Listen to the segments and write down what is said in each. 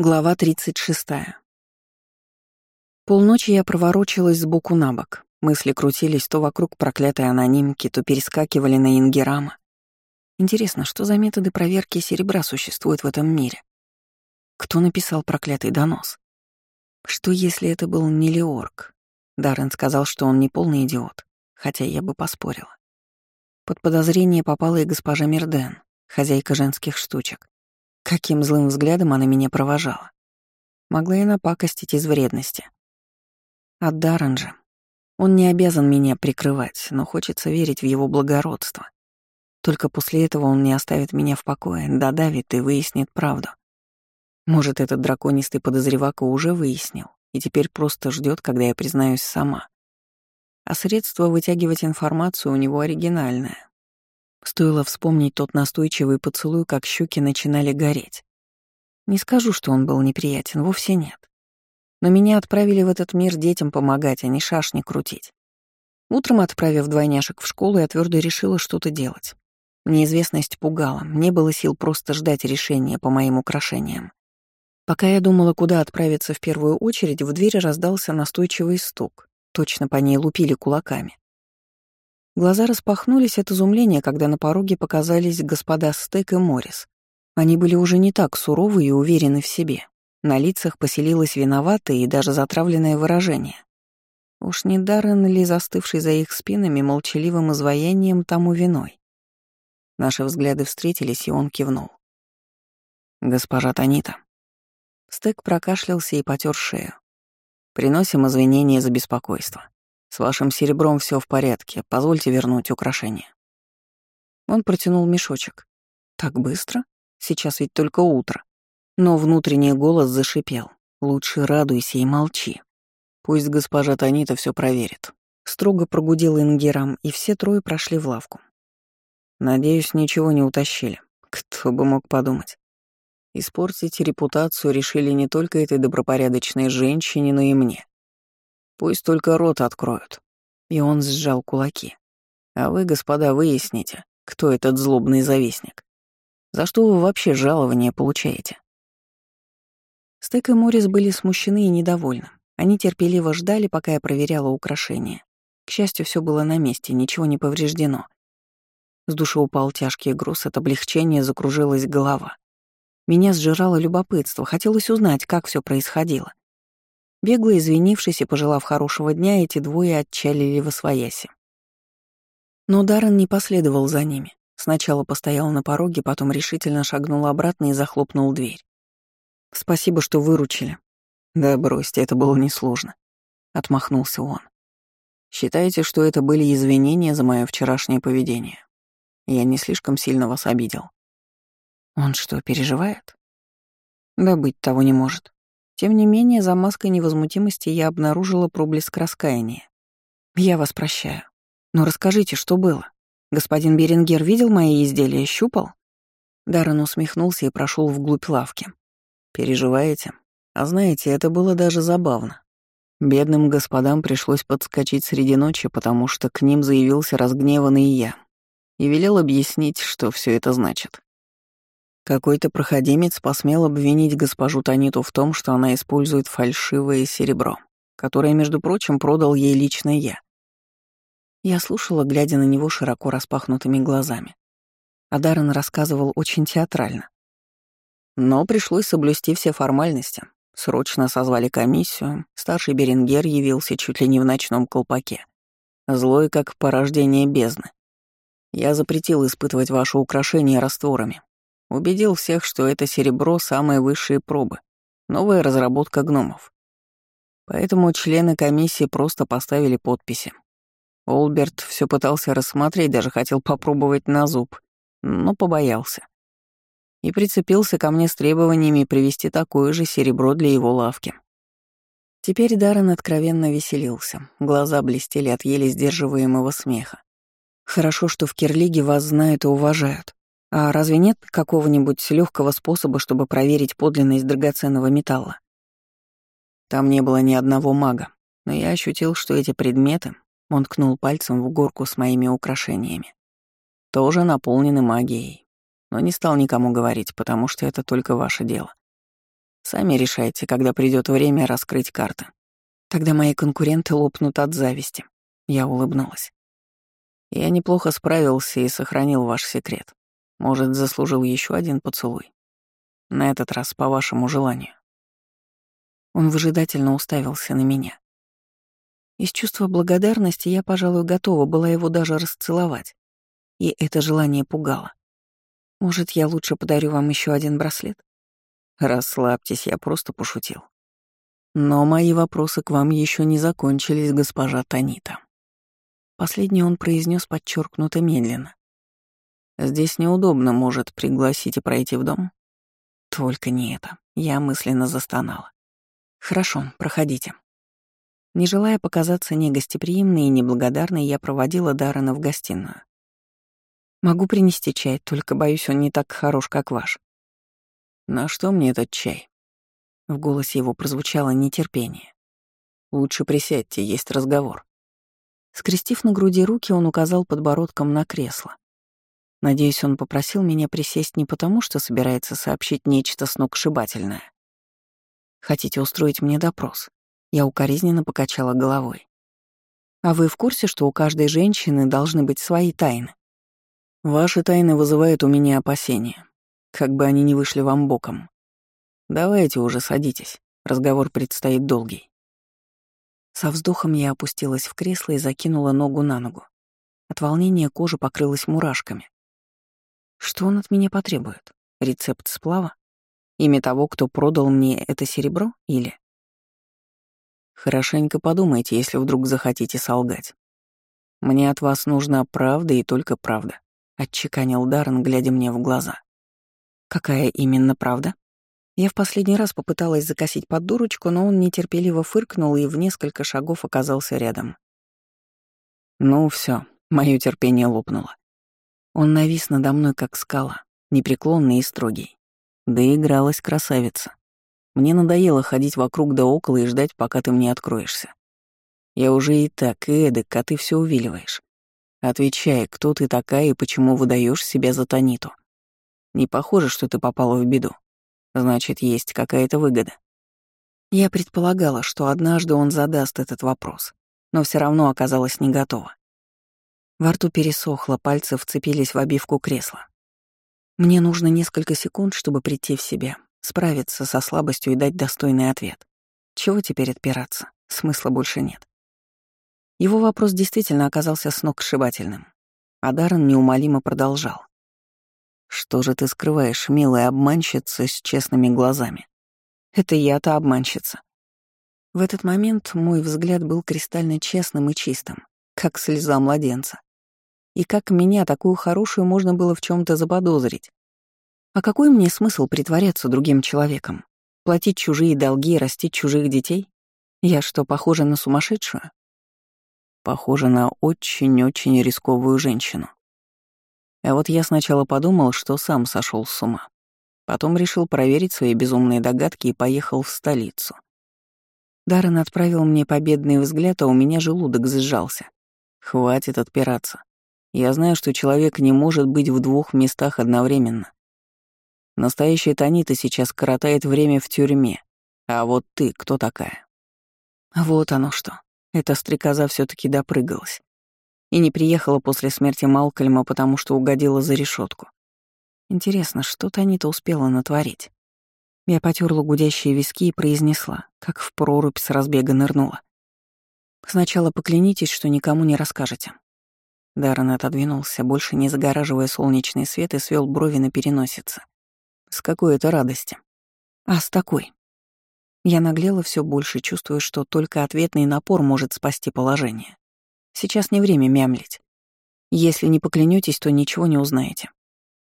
Глава 36. Полночи я проворочилась сбоку на бок. Мысли крутились то вокруг проклятой анонимки, то перескакивали на Ингерама. Интересно, что за методы проверки серебра существуют в этом мире? Кто написал проклятый донос? Что если это был не Леорг? Даррен сказал, что он не полный идиот, хотя я бы поспорила. Под подозрение попала и госпожа Мирден, хозяйка женских штучек. Каким злым взглядом она меня провожала. Могла и напакостить из вредности. От Даррен. Он не обязан меня прикрывать, но хочется верить в его благородство. Только после этого он не оставит меня в покое, додавит и выяснит правду. Может, этот драконистый подозревака уже выяснил и теперь просто ждет, когда я признаюсь сама. А средство вытягивать информацию у него оригинальное. Стоило вспомнить тот настойчивый поцелуй, как щеки начинали гореть. Не скажу, что он был неприятен, вовсе нет. Но меня отправили в этот мир детям помогать, а не шашни крутить. Утром, отправив двойняшек в школу, я твердо решила что-то делать. Неизвестность пугала, не было сил просто ждать решения по моим украшениям. Пока я думала, куда отправиться в первую очередь, в двери раздался настойчивый стук. Точно по ней лупили кулаками. Глаза распахнулись от изумления, когда на пороге показались господа Стек и Моррис. Они были уже не так суровы и уверены в себе. На лицах поселилось виноватое и даже затравленное выражение. Уж не Даррен ли застывший за их спинами молчаливым изваянием тому виной? Наши взгляды встретились, и он кивнул. «Госпожа Танита». Стек прокашлялся и потер шею. «Приносим извинения за беспокойство. С вашим серебром все в порядке, позвольте вернуть украшение. Он протянул мешочек. Так быстро? Сейчас ведь только утро. Но внутренний голос зашипел. Лучше радуйся и молчи. Пусть госпожа Танита все проверит. Строго прогудел Ингерам, и все трое прошли в лавку. Надеюсь, ничего не утащили. Кто бы мог подумать. Испортить репутацию решили не только этой добропорядочной женщине, но и мне. Пусть только рот откроют. И он сжал кулаки. А вы, господа, выясните, кто этот злобный завистник. За что вы вообще жалование получаете? Стек и Моррис были смущены и недовольны. Они терпеливо ждали, пока я проверяла украшения. К счастью, все было на месте, ничего не повреждено. С души упал тяжкий груз, от облегчения закружилась голова. Меня сжирало любопытство, хотелось узнать, как все происходило. Бегло извинившись и пожелав хорошего дня, эти двое отчалили во свояси. Но Даррен не последовал за ними. Сначала постоял на пороге, потом решительно шагнул обратно и захлопнул дверь. «Спасибо, что выручили». «Да бросьте, это было несложно», — отмахнулся он. «Считаете, что это были извинения за мое вчерашнее поведение? Я не слишком сильно вас обидел». «Он что, переживает?» «Да быть того не может. Тем не менее, за маской невозмутимости я обнаружила проблеск раскаяния. «Я вас прощаю. Но расскажите, что было? Господин Берингер видел мои изделия, щупал?» Даррен усмехнулся и прошел вглубь лавки. «Переживаете? А знаете, это было даже забавно. Бедным господам пришлось подскочить среди ночи, потому что к ним заявился разгневанный я и велел объяснить, что все это значит. Какой-то проходимец посмел обвинить госпожу Таниту в том, что она использует фальшивое серебро, которое, между прочим, продал ей лично я. Я слушала, глядя на него широко распахнутыми глазами. А Даррен рассказывал очень театрально. Но пришлось соблюсти все формальности. Срочно созвали комиссию, старший Берингер явился чуть ли не в ночном колпаке. Злой, как порождение бездны. Я запретил испытывать ваши украшения растворами, Убедил всех, что это серебро — самые высшие пробы, новая разработка гномов. Поэтому члены комиссии просто поставили подписи. Олберт все пытался рассмотреть, даже хотел попробовать на зуб, но побоялся. И прицепился ко мне с требованиями привезти такое же серебро для его лавки. Теперь Даррен откровенно веселился, глаза блестели от еле сдерживаемого смеха. «Хорошо, что в Кирлиге вас знают и уважают. А разве нет какого-нибудь легкого способа, чтобы проверить подлинность драгоценного металла? Там не было ни одного мага, но я ощутил, что эти предметы, он ткнул пальцем в горку с моими украшениями, тоже наполнены магией. Но не стал никому говорить, потому что это только ваше дело. Сами решайте, когда придет время раскрыть карты. Тогда мои конкуренты лопнут от зависти. Я улыбнулась. Я неплохо справился и сохранил ваш секрет. Может, заслужил еще один поцелуй. На этот раз по вашему желанию. Он выжидательно уставился на меня. Из чувства благодарности я, пожалуй, готова была его даже расцеловать. И это желание пугало. Может, я лучше подарю вам еще один браслет? Расслабьтесь, я просто пошутил. Но мои вопросы к вам еще не закончились, госпожа Танита. Последний он произнес подчеркнуто медленно. Здесь неудобно, может, пригласить и пройти в дом? Только не это. Я мысленно застонала. Хорошо, проходите. Не желая показаться негостеприимной и неблагодарной, я проводила Даррена в гостиную. Могу принести чай, только боюсь, он не так хорош, как ваш. На что мне этот чай? В голосе его прозвучало нетерпение. Лучше присядьте, есть разговор. Скрестив на груди руки, он указал подбородком на кресло. Надеюсь, он попросил меня присесть не потому, что собирается сообщить нечто сногсшибательное. Хотите устроить мне допрос? Я укоризненно покачала головой. А вы в курсе, что у каждой женщины должны быть свои тайны? Ваши тайны вызывают у меня опасения, как бы они ни вышли вам боком. Давайте уже садитесь, разговор предстоит долгий. Со вздохом я опустилась в кресло и закинула ногу на ногу. От волнения кожа покрылась мурашками. Что он от меня потребует? Рецепт сплава? Имя того, кто продал мне это серебро, или... Хорошенько подумайте, если вдруг захотите солгать. Мне от вас нужна правда и только правда, отчеканил Даррен, глядя мне в глаза. Какая именно правда? Я в последний раз попыталась закосить под дурочку, но он нетерпеливо фыркнул и в несколько шагов оказался рядом. Ну все, мое терпение лопнуло. Он навис надо мной, как скала, непреклонный и строгий. Да и игралась красавица. Мне надоело ходить вокруг да около и ждать, пока ты мне откроешься. Я уже и так, и эдак, а ты все увиливаешь. Отвечай, кто ты такая и почему выдаешь себя за Таниту. Не похоже, что ты попала в беду. Значит, есть какая-то выгода. Я предполагала, что однажды он задаст этот вопрос, но все равно оказалась не готова. Во рту пересохло, пальцы вцепились в обивку кресла. Мне нужно несколько секунд, чтобы прийти в себя, справиться со слабостью и дать достойный ответ. Чего теперь отпираться? Смысла больше нет. Его вопрос действительно оказался сногсшибательным. А Даррен неумолимо продолжал. «Что же ты скрываешь, милая обманщица с честными глазами?» «Это я-то обманщица». В этот момент мой взгляд был кристально честным и чистым, как слеза младенца. И как меня, такую хорошую, можно было в чем то заподозрить? А какой мне смысл притворяться другим человеком? Платить чужие долги и растить чужих детей? Я что, похожа на сумасшедшую? Похожа на очень-очень рисковую женщину. А вот я сначала подумал, что сам сошел с ума. Потом решил проверить свои безумные догадки и поехал в столицу. Даррен отправил мне победный взгляд, а у меня желудок сжался. Хватит отпираться. Я знаю, что человек не может быть в двух местах одновременно. Настоящая Танита сейчас коротает время в тюрьме. А вот ты кто такая? Вот оно что. Эта стрекоза все таки допрыгалась. И не приехала после смерти Малкольма, потому что угодила за решетку. Интересно, что Танита успела натворить? Я потерла гудящие виски и произнесла, как в прорубь с разбега нырнула. Сначала поклянитесь, что никому не расскажете. Даррен отодвинулся, больше не загораживая солнечный свет, и свел брови на переносице. С какой это радости? А с такой. Я наглела все больше, чувствуя, что только ответный напор может спасти положение. Сейчас не время мямлить. Если не поклянетесь, то ничего не узнаете.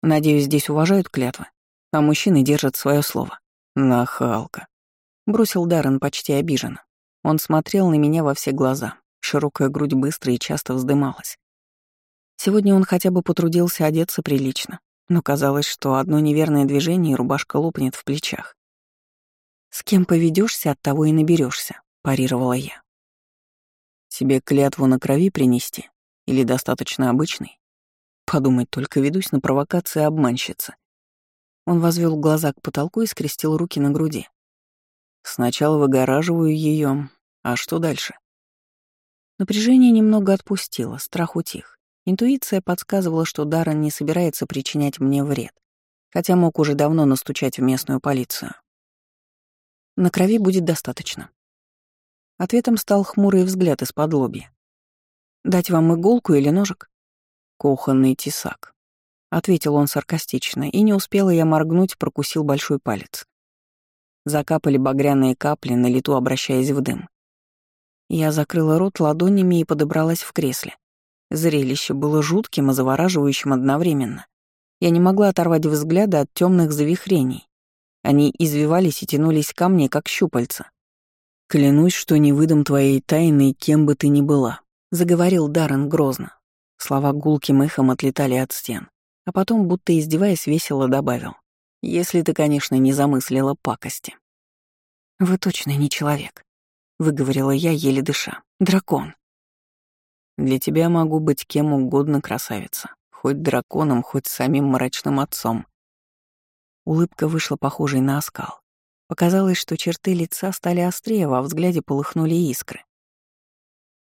Надеюсь, здесь уважают клятвы, а мужчины держат свое слово. Нахалка. Бросил Даррен почти обиженно. Он смотрел на меня во все глаза. Широкая грудь быстро и часто вздымалась. Сегодня он хотя бы потрудился одеться прилично но казалось, что одно неверное движение, и рубашка лопнет в плечах. «С кем поведешься, от того и наберешься, парировала я. «Тебе клятву на крови принести? Или достаточно обычный?» Подумать только, ведусь на провокации обманщицы. Он возвел глаза к потолку и скрестил руки на груди. Сначала выгораживаю ее, а что дальше? Напряжение немного отпустило, страх утих. Интуиция подсказывала, что Даррен не собирается причинять мне вред, хотя мог уже давно настучать в местную полицию. На крови будет достаточно. Ответом стал хмурый взгляд из-под лобья. «Дать вам иголку или ножик?» «Кухонный тесак», — ответил он саркастично, и не успела я моргнуть, прокусил большой палец. Закапали багряные капли, на лету обращаясь в дым. Я закрыла рот ладонями и подобралась в кресле. Зрелище было жутким и завораживающим одновременно. Я не могла оторвать взгляда от темных завихрений. Они извивались и тянулись ко мне, как щупальца. «Клянусь, что не выдам твоей тайны, кем бы ты ни была», — заговорил Даррен грозно. Слова гулким эхом отлетали от стен, а потом, будто издеваясь, весело добавил. «Если ты, конечно, не замыслила пакости». «Вы точно не человек», — выговорила я, еле дыша. «Дракон». «Для тебя могу быть кем угодно, красавица. Хоть драконом, хоть самим мрачным отцом». Улыбка вышла похожей на оскал. Показалось, что черты лица стали острее, во взгляде полыхнули искры.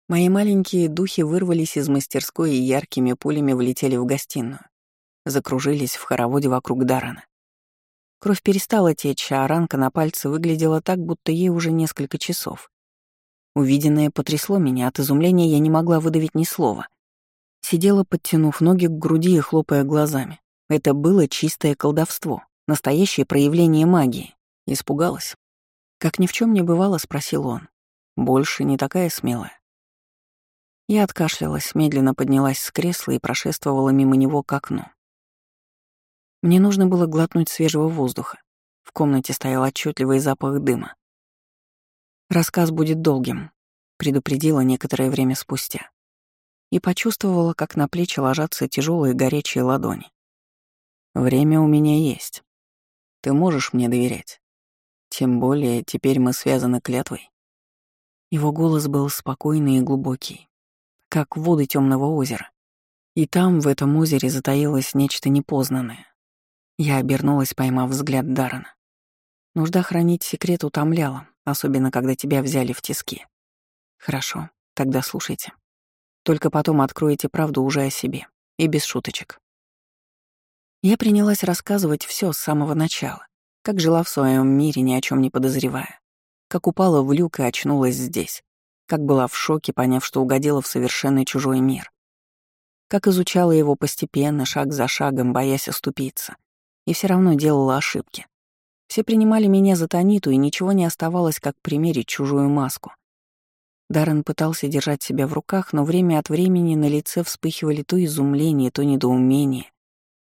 Мои маленькие духи вырвались из мастерской и яркими пулями влетели в гостиную. Закружились в хороводе вокруг Дарана. Кровь перестала течь, а ранка на пальце выглядела так, будто ей уже несколько часов. Увиденное потрясло меня, от изумления я не могла выдавить ни слова. Сидела, подтянув ноги к груди и хлопая глазами. Это было чистое колдовство, настоящее проявление магии. Испугалась. Как ни в чем не бывало, спросил он. Больше не такая смелая. Я откашлялась, медленно поднялась с кресла и прошествовала мимо него к окну. Мне нужно было глотнуть свежего воздуха. В комнате стоял отчетливый запах дыма. «Рассказ будет долгим», — предупредила некоторое время спустя. И почувствовала, как на плечи ложатся тяжелые горячие ладони. «Время у меня есть. Ты можешь мне доверять?» Тем более теперь мы связаны клятвой. Его голос был спокойный и глубокий, как воды темного озера. И там, в этом озере, затаилось нечто непознанное. Я обернулась, поймав взгляд Дарана. Нужда хранить секрет утомляла, особенно когда тебя взяли в тиски. Хорошо, тогда слушайте. Только потом откроете правду уже о себе, и без шуточек. Я принялась рассказывать все с самого начала, как жила в своем мире, ни о чем не подозревая. Как упала в люк и очнулась здесь. Как была в шоке, поняв, что угодила в совершенно чужой мир. Как изучала его постепенно, шаг за шагом, боясь оступиться. И все равно делала ошибки. Все принимали меня за Таниту, и ничего не оставалось, как примерить чужую маску. Даррен пытался держать себя в руках, но время от времени на лице вспыхивали то изумление, то недоумение,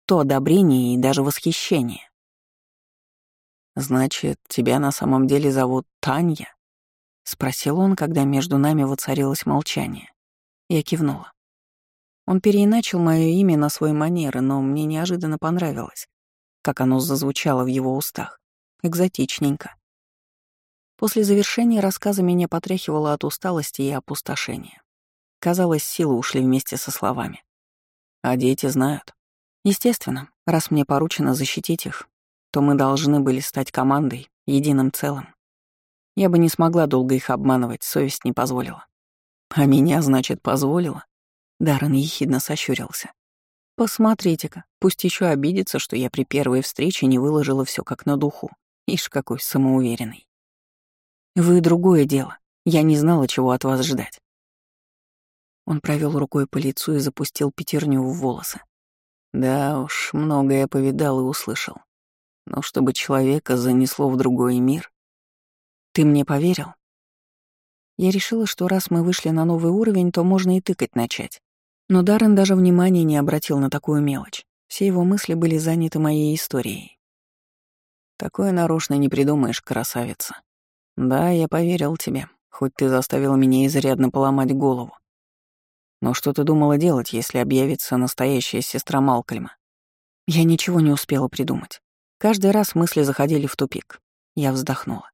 то одобрение и даже восхищение. «Значит, тебя на самом деле зовут Таня?» — спросил он, когда между нами воцарилось молчание. Я кивнула. Он переиначил мое имя на свой манеры, но мне неожиданно понравилось, как оно зазвучало в его устах. Экзотичненько. После завершения рассказа меня потряхивало от усталости и опустошения. Казалось, силы ушли вместе со словами. А дети знают. Естественно, раз мне поручено защитить их, то мы должны были стать командой, единым целым. Я бы не смогла долго их обманывать, совесть не позволила. А меня, значит, позволила? Даррен ехидно сощурился. Посмотрите-ка, пусть еще обидится, что я при первой встрече не выложила все как на духу. Ишь, какой самоуверенный. Вы другое дело. Я не знала, чего от вас ждать. Он провел рукой по лицу и запустил пятерню в волосы. Да уж, многое повидал и услышал. Но чтобы человека занесло в другой мир... Ты мне поверил? Я решила, что раз мы вышли на новый уровень, то можно и тыкать начать. Но Даррен даже внимания не обратил на такую мелочь. Все его мысли были заняты моей историей. Такое нарочно не придумаешь, красавица. Да, я поверил тебе, хоть ты заставила меня изрядно поломать голову. Но что ты думала делать, если объявится настоящая сестра Малкольма? Я ничего не успела придумать. Каждый раз мысли заходили в тупик. Я вздохнула.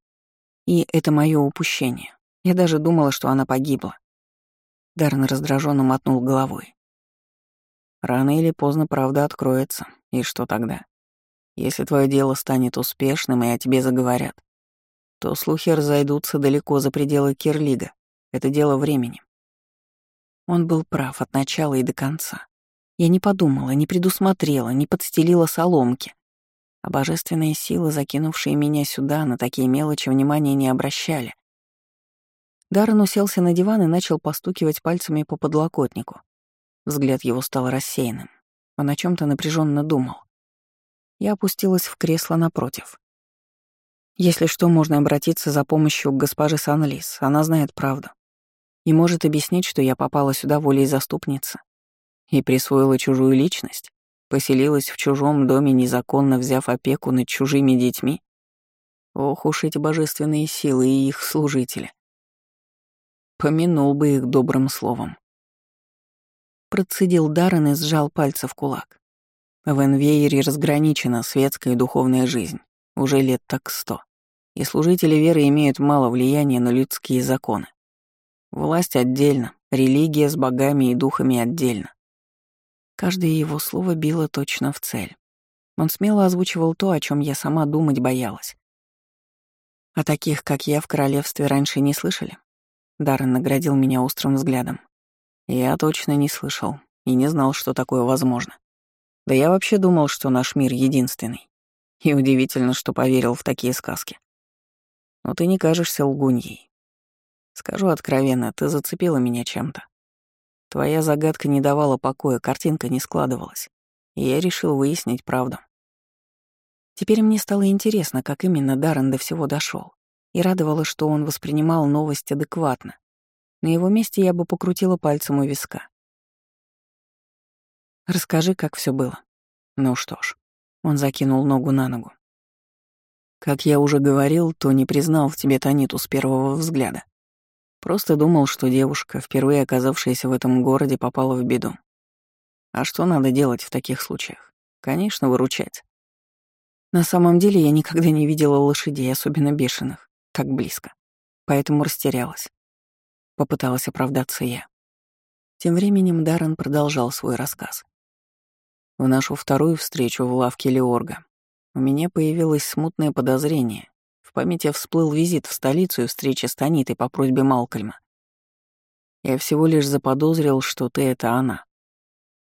И это мое упущение. Я даже думала, что она погибла. Дарн раздраженно мотнул головой. Рано или поздно правда откроется. И что тогда? Если твое дело станет успешным и о тебе заговорят, то слухи разойдутся далеко за пределы Кирлига. Это дело времени. Он был прав от начала и до конца. Я не подумала, не предусмотрела, не подстелила соломки. А божественные силы, закинувшие меня сюда, на такие мелочи внимания не обращали. Даррен уселся на диван и начал постукивать пальцами по подлокотнику. Взгляд его стал рассеянным. Он о чем то напряженно думал. Я опустилась в кресло напротив. Если что, можно обратиться за помощью к госпоже Санлис, она знает правду. И может объяснить, что я попала сюда волей заступницы и присвоила чужую личность, поселилась в чужом доме, незаконно взяв опеку над чужими детьми. Ох уж эти божественные силы и их служители. Помянул бы их добрым словом. Процедил Даррен и сжал пальцы в кулак. В Энвейере разграничена светская и духовная жизнь. Уже лет так сто. И служители веры имеют мало влияния на людские законы. Власть отдельно, религия с богами и духами отдельно. Каждое его слово било точно в цель. Он смело озвучивал то, о чем я сама думать боялась. А таких, как я, в королевстве раньше не слышали? Даррен наградил меня острым взглядом. Я точно не слышал и не знал, что такое возможно. Да я вообще думал, что наш мир единственный. И удивительно, что поверил в такие сказки. Но ты не кажешься лгуньей. Скажу откровенно, ты зацепила меня чем-то. Твоя загадка не давала покоя, картинка не складывалась. И я решил выяснить правду. Теперь мне стало интересно, как именно Даррен до всего дошел, и радовало, что он воспринимал новость адекватно. На его месте я бы покрутила пальцем у виска. Расскажи, как все было. Ну что ж. Он закинул ногу на ногу. Как я уже говорил, то не признал в тебе Таниту с первого взгляда. Просто думал, что девушка, впервые оказавшаяся в этом городе, попала в беду. А что надо делать в таких случаях? Конечно, выручать. На самом деле я никогда не видела лошадей, особенно бешеных, так близко. Поэтому растерялась. Попыталась оправдаться я. Тем временем Даррен продолжал свой рассказ. В нашу вторую встречу в лавке Леорга у меня появилось смутное подозрение. В памяти всплыл визит в столицу и встреча с Танитой по просьбе Малкольма. Я всего лишь заподозрил, что ты — это она.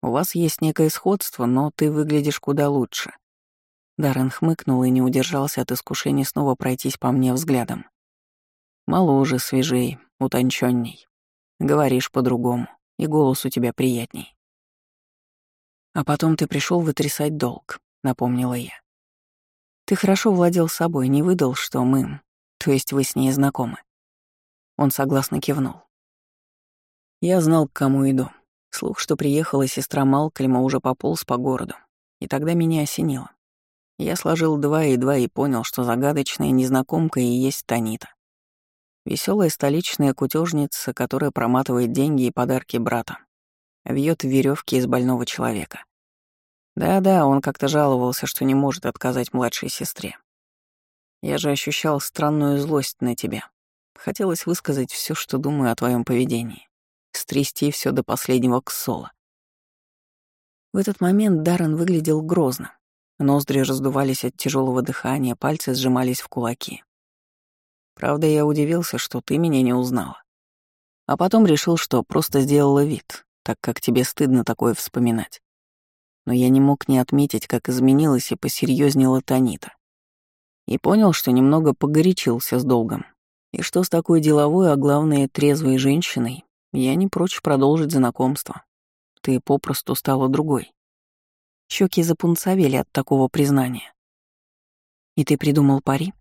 У вас есть некое сходство, но ты выглядишь куда лучше. Даррен хмыкнул и не удержался от искушения снова пройтись по мне взглядом. Моложе, свежей, утонченней. Говоришь по-другому, и голос у тебя приятней. А потом ты пришел вытрясать долг, напомнила я. Ты хорошо владел собой, не выдал, что мы, то есть вы с ней знакомы. Он согласно кивнул. Я знал, к кому иду. Слух, что приехала сестра Малкольма, уже пополз по городу. И тогда меня осенило. Я сложил два и два и понял, что загадочная незнакомка и есть Танита. Веселая столичная кутежница, которая проматывает деньги и подарки брата вьет веревки из больного человека. Да-да, он как-то жаловался, что не может отказать младшей сестре. Я же ощущал странную злость на тебя. Хотелось высказать все, что думаю о твоем поведении. Стрясти все до последнего ксола. В этот момент Даррен выглядел грозно. Ноздри раздувались от тяжелого дыхания, пальцы сжимались в кулаки. Правда, я удивился, что ты меня не узнала. А потом решил, что просто сделала вид, так как тебе стыдно такое вспоминать. Но я не мог не отметить, как изменилась и посерьезнела Танита. И понял, что немного погорячился с долгом. И что с такой деловой, а главное, трезвой женщиной, я не прочь продолжить знакомство. Ты попросту стала другой. Щеки запунцовели от такого признания. И ты придумал пари?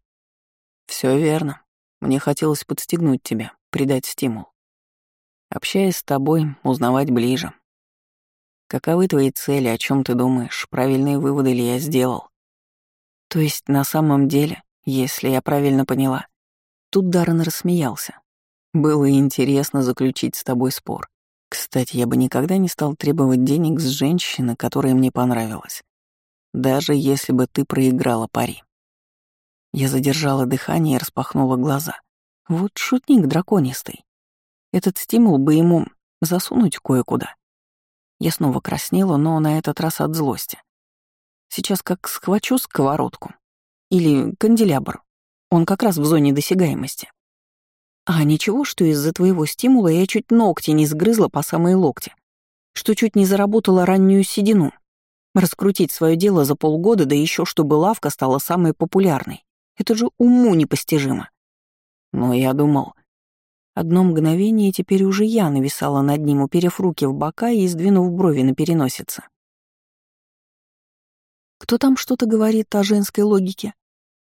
Все верно. Мне хотелось подстегнуть тебя, придать стимул. Общаясь с тобой, узнавать ближе. Каковы твои цели, о чем ты думаешь, правильные выводы ли я сделал? То есть на самом деле, если я правильно поняла, тут Даррен рассмеялся. Было интересно заключить с тобой спор. Кстати, я бы никогда не стал требовать денег с женщины, которая мне понравилась. Даже если бы ты проиграла пари. Я задержала дыхание и распахнула глаза. Вот шутник драконистый. Этот стимул бы ему засунуть кое-куда. Я снова краснела, но на этот раз от злости. Сейчас как схвачу сковородку. Или канделябр. Он как раз в зоне досягаемости. А ничего, что из-за твоего стимула я чуть ногти не сгрызла по самые локти, что чуть не заработала раннюю седину. Раскрутить свое дело за полгода, да еще чтобы лавка стала самой популярной. Это же уму непостижимо. Но я думал... Одно мгновение теперь уже я нависала над ним, уперев руки в бока и сдвинув брови на переносице. Кто там что-то говорит о женской логике?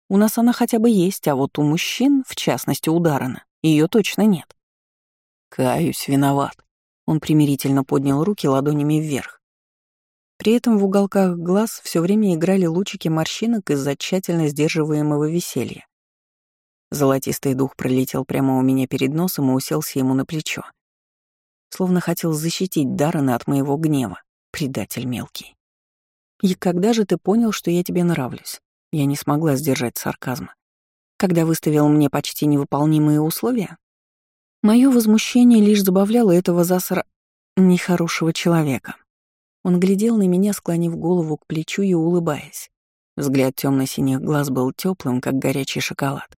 У нас она хотя бы есть, а вот у мужчин, в частности у ее точно нет. Каюсь, виноват. Он примирительно поднял руки ладонями вверх. При этом в уголках глаз все время играли лучики морщинок из-за тщательно сдерживаемого веселья. Золотистый дух пролетел прямо у меня перед носом и уселся ему на плечо. Словно хотел защитить Даррена от моего гнева, предатель мелкий. «И когда же ты понял, что я тебе нравлюсь?» Я не смогла сдержать сарказма. Когда выставил мне почти невыполнимые условия? Мое возмущение лишь забавляло этого засра... нехорошего человека. Он глядел на меня, склонив голову к плечу и улыбаясь. Взгляд темно синих глаз был теплым, как горячий шоколад.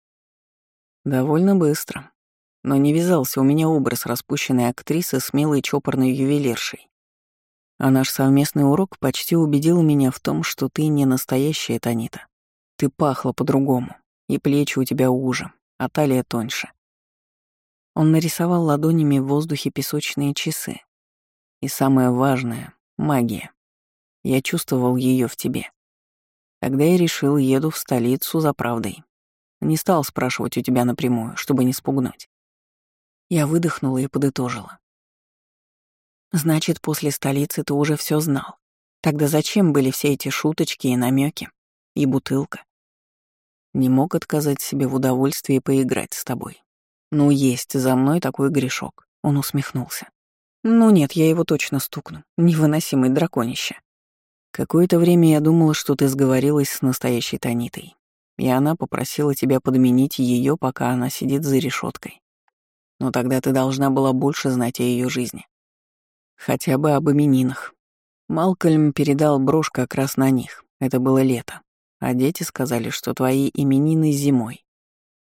Довольно быстро. Но не вязался у меня образ распущенной актрисы с милой чопорной ювелиршей. А наш совместный урок почти убедил меня в том, что ты не настоящая Танита. Ты пахла по-другому, и плечи у тебя уже, а талия тоньше. Он нарисовал ладонями в воздухе песочные часы. И самое важное Магия. Я чувствовал ее в тебе. Тогда я решил, еду в столицу за правдой. Не стал спрашивать у тебя напрямую, чтобы не спугнуть. Я выдохнула и подытожила. Значит, после столицы ты уже все знал. Тогда зачем были все эти шуточки и намеки и бутылка? Не мог отказать себе в удовольствии поиграть с тобой. Ну, есть за мной такой грешок. Он усмехнулся. Ну нет, я его точно стукну. Невыносимый драконище. Какое-то время я думала, что ты сговорилась с настоящей Танитой, и она попросила тебя подменить ее, пока она сидит за решеткой. Но тогда ты должна была больше знать о ее жизни. Хотя бы об именинах. Малкольм передал брошь как раз на них. Это было лето. А дети сказали, что твои именины зимой.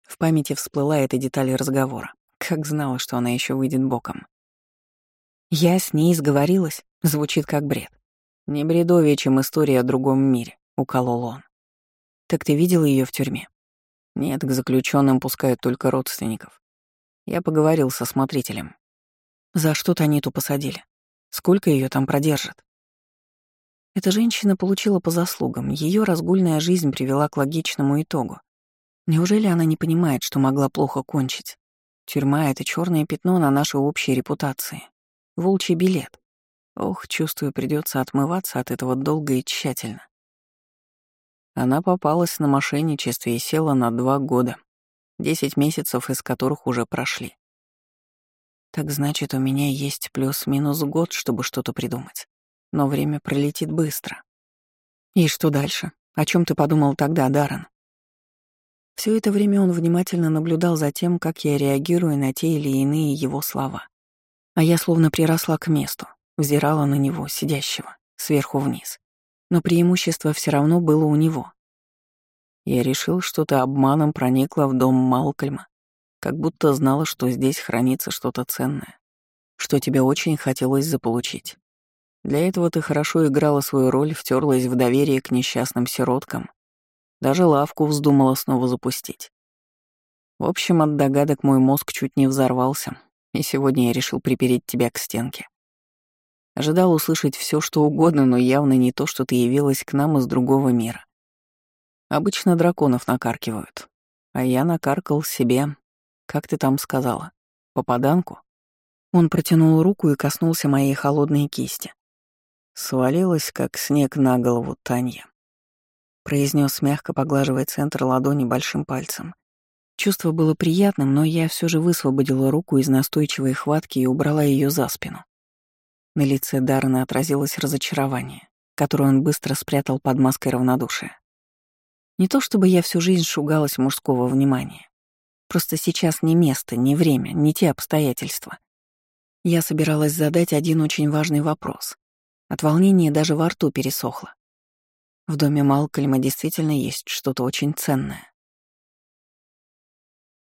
В памяти всплыла эта деталь разговора. Как знала, что она еще выйдет боком. Я с ней сговорилась, звучит как бред. Не бредовее, чем история о другом мире, уколол он. Так ты видел ее в тюрьме? Нет, к заключенным пускают только родственников. Я поговорил со смотрителем. За что Таниту посадили? Сколько ее там продержат? Эта женщина получила по заслугам, ее разгульная жизнь привела к логичному итогу. Неужели она не понимает, что могла плохо кончить? Тюрьма — это черное пятно на нашей общей репутации. Волчий билет. Ох, чувствую, придется отмываться от этого долго и тщательно. Она попалась на мошенничестве и села на два года, десять месяцев из которых уже прошли. Так значит, у меня есть плюс-минус год, чтобы что-то придумать. Но время пролетит быстро. И что дальше? О чем ты подумал тогда, Даррен? Все это время он внимательно наблюдал за тем, как я реагирую на те или иные его слова. А я словно приросла к месту, взирала на него, сидящего, сверху вниз. Но преимущество все равно было у него. Я решил, что ты обманом проникла в дом Малкольма, как будто знала, что здесь хранится что-то ценное, что тебе очень хотелось заполучить. Для этого ты хорошо играла свою роль, втерлась в доверие к несчастным сироткам, даже лавку вздумала снова запустить. В общем, от догадок мой мозг чуть не взорвался, и сегодня я решил припереть тебя к стенке. Ожидал услышать все, что угодно, но явно не то, что ты явилась к нам из другого мира. Обычно драконов накаркивают, а я накаркал себе, как ты там сказала, попаданку. Он протянул руку и коснулся моей холодной кисти. Свалилась, как снег на голову Танья. Произнес мягко, поглаживая центр ладони большим пальцем. Чувство было приятным, но я все же высвободила руку из настойчивой хватки и убрала ее за спину. На лице Даррена отразилось разочарование, которое он быстро спрятал под маской равнодушия. Не то чтобы я всю жизнь шугалась мужского внимания. Просто сейчас не место, не время, не те обстоятельства. Я собиралась задать один очень важный вопрос. От волнения даже во рту пересохло. В доме Малкольма действительно есть что-то очень ценное.